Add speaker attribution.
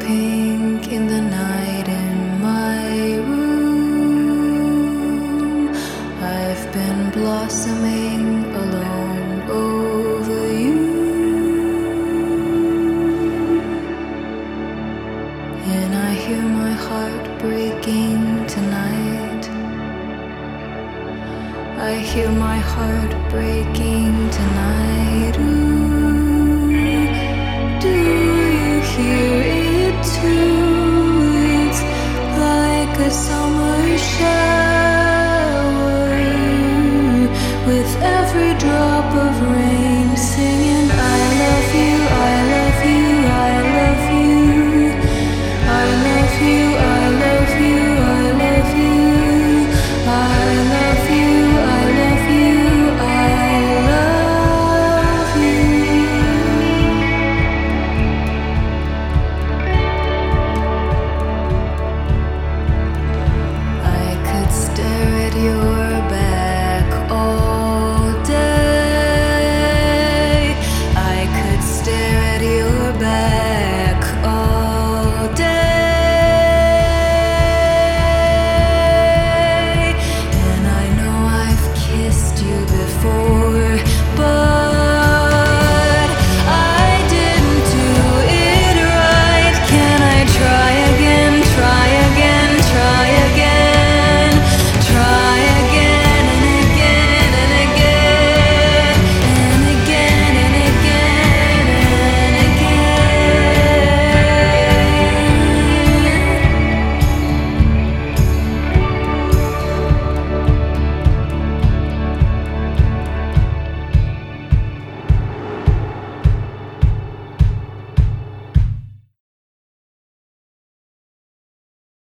Speaker 1: pink in the night in my room. I've been blossoming alone over you. And I hear my heart breaking tonight. I hear my heart breaking every drop of rain singing.